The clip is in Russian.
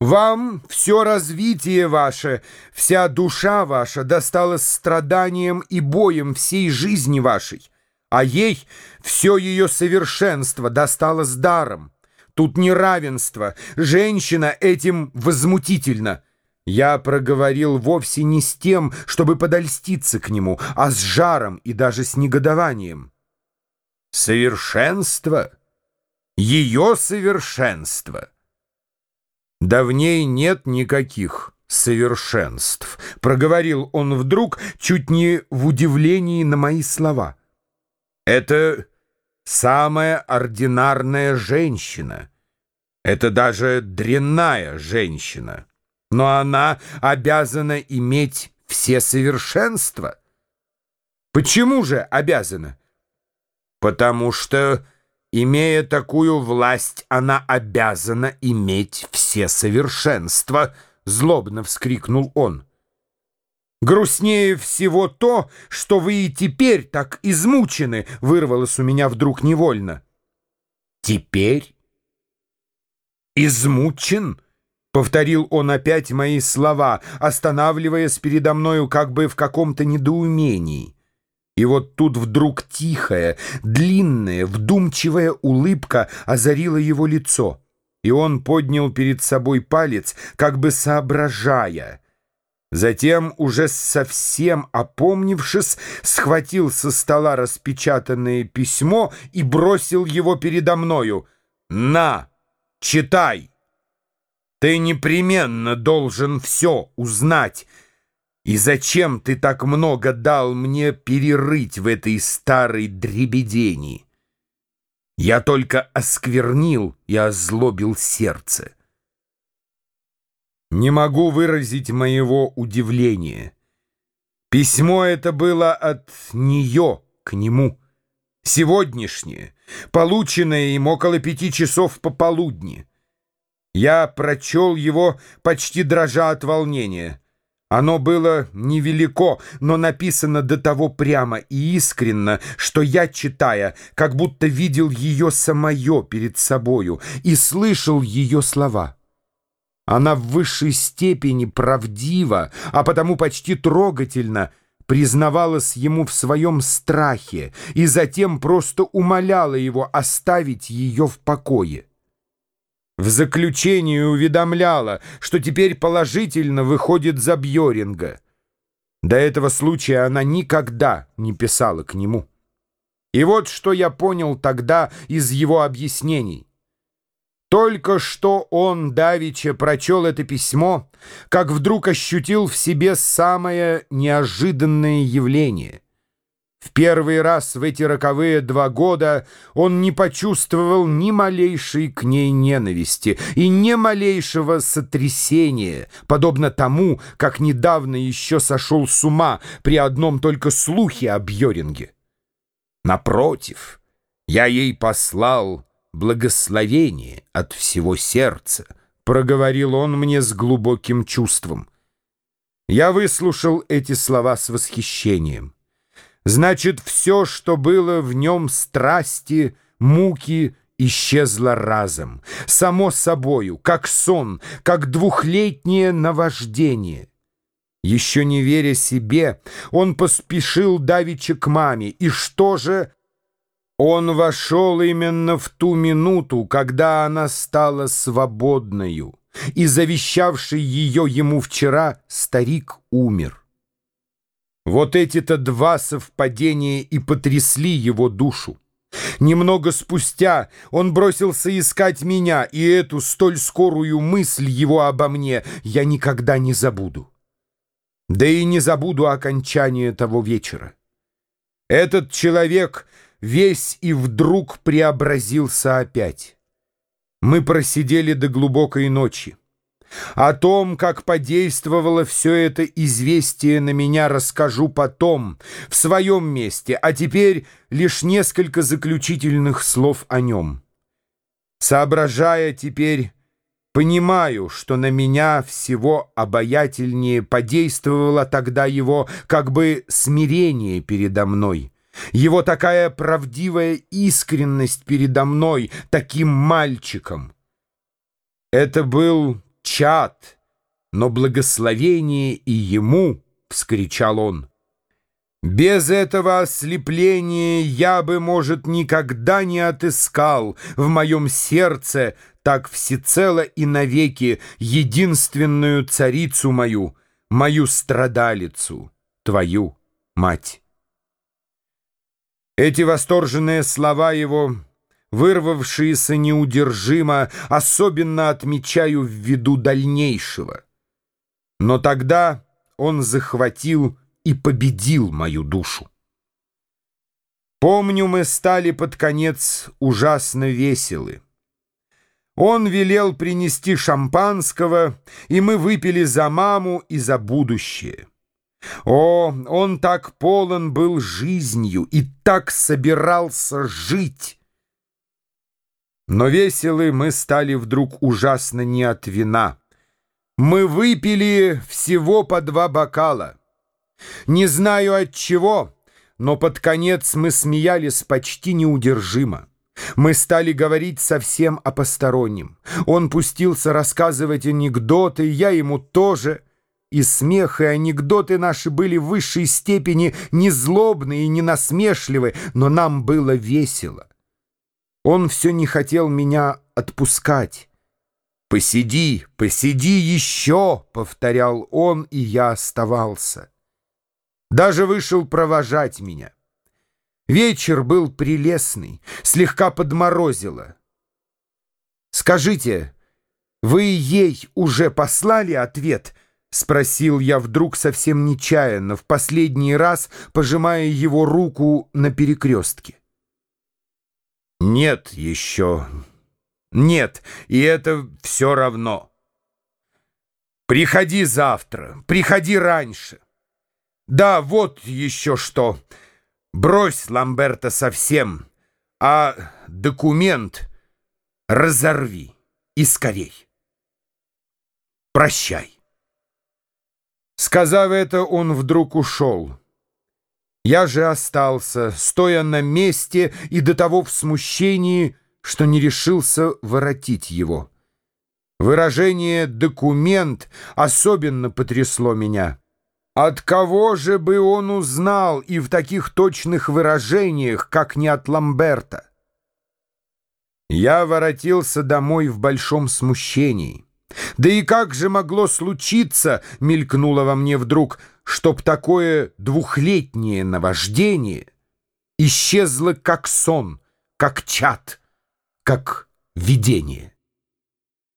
Вам все развитие ваше, вся душа ваша досталась страданием и боем всей жизни вашей, а ей все ее совершенство досталось даром. Тут неравенство, женщина этим возмутительна. Я проговорил вовсе не с тем, чтобы подольститься к нему, а с жаром и даже с негодованием. Совершенство? Ее совершенство — «Да в ней нет никаких совершенств», — проговорил он вдруг, чуть не в удивлении на мои слова. «Это самая ординарная женщина. Это даже дрянная женщина. Но она обязана иметь все совершенства». «Почему же обязана?» «Потому что...» Имея такую власть, она обязана иметь все совершенства, — злобно вскрикнул он. «Грустнее всего то, что вы и теперь так измучены», — вырвалось у меня вдруг невольно. «Теперь? Измучен?» — повторил он опять мои слова, останавливаясь передо мною как бы в каком-то недоумении. И вот тут вдруг тихая, длинная, вдумчивая улыбка озарила его лицо, и он поднял перед собой палец, как бы соображая. Затем, уже совсем опомнившись, схватил со стола распечатанное письмо и бросил его передо мною. «На, читай! Ты непременно должен все узнать!» И зачем ты так много дал мне перерыть в этой старой дребедени? Я только осквернил и озлобил сердце. Не могу выразить моего удивления. Письмо это было от нее к нему. Сегодняшнее, полученное им около пяти часов пополудни. Я прочел его, почти дрожа от волнения. Оно было невелико, но написано до того прямо и искренно, что я, читая, как будто видел ее самое перед собою и слышал ее слова. Она в высшей степени правдива, а потому почти трогательно признавалась ему в своем страхе и затем просто умоляла его оставить ее в покое. В заключении уведомляла, что теперь положительно выходит за Бьоринга. До этого случая она никогда не писала к нему. И вот что я понял тогда из его объяснений. Только что он, Давича, прочел это письмо, как вдруг ощутил в себе самое неожиданное явление. В первый раз в эти роковые два года он не почувствовал ни малейшей к ней ненависти и ни малейшего сотрясения, подобно тому, как недавно еще сошел с ума при одном только слухе о Бьоринге. Напротив, я ей послал благословение от всего сердца, проговорил он мне с глубоким чувством. Я выслушал эти слова с восхищением. Значит, все, что было в нем страсти, муки, исчезло разом, само собою, как сон, как двухлетнее наваждение. Еще не веря себе, он поспешил давеча к маме, и что же... Он вошел именно в ту минуту, когда она стала свободною, и завещавший ее ему вчера старик умер. Вот эти-то два совпадения и потрясли его душу. Немного спустя он бросился искать меня, и эту столь скорую мысль его обо мне я никогда не забуду. Да и не забуду окончание того вечера. Этот человек весь и вдруг преобразился опять. Мы просидели до глубокой ночи. О том, как подействовало все это известие на меня, расскажу потом, в своем месте, а теперь лишь несколько заключительных слов о нем. Соображая теперь, понимаю, что на меня всего обаятельнее подействовало тогда его как бы смирение передо мной. Его такая правдивая искренность передо мной, таким мальчиком. Это был чад, но благословение и ему, — вскричал он. Без этого ослепления я бы, может, никогда не отыскал в моем сердце так всецело и навеки единственную царицу мою, мою страдалицу, твою мать. Эти восторженные слова его, вырвавшиеся неудержимо, особенно отмечаю в виду дальнейшего. Но тогда он захватил и победил мою душу. Помню, мы стали под конец ужасно веселы. Он велел принести шампанского, и мы выпили за маму и за будущее. О, он так полон был жизнью и так собирался жить! Но веселы мы стали вдруг ужасно не от вина. Мы выпили всего по два бокала. Не знаю от чего, но под конец мы смеялись почти неудержимо. Мы стали говорить совсем о постороннем. Он пустился рассказывать анекдоты, я ему тоже. И смех, и анекдоты наши были в высшей степени не злобные и не насмешливы, но нам было весело. Он все не хотел меня отпускать. «Посиди, посиди еще!» — повторял он, и я оставался. Даже вышел провожать меня. Вечер был прелестный, слегка подморозило. «Скажите, вы ей уже послали ответ?» — спросил я вдруг совсем нечаянно, в последний раз пожимая его руку на перекрестке. «Нет еще. Нет, и это все равно. Приходи завтра, приходи раньше. Да, вот еще что». Брось Ламберта совсем, а документ разорви и скорей. Прощай. Сказав это, он вдруг ушел. Я же остался, стоя на месте и до того в смущении, что не решился воротить его. Выражение «документ» особенно потрясло меня. От кого же бы он узнал и в таких точных выражениях, как не от Ламберта? Я воротился домой в большом смущении. Да и как же могло случиться, мелькнуло во мне вдруг, чтоб такое двухлетнее наваждение исчезло как сон, как чат, как видение.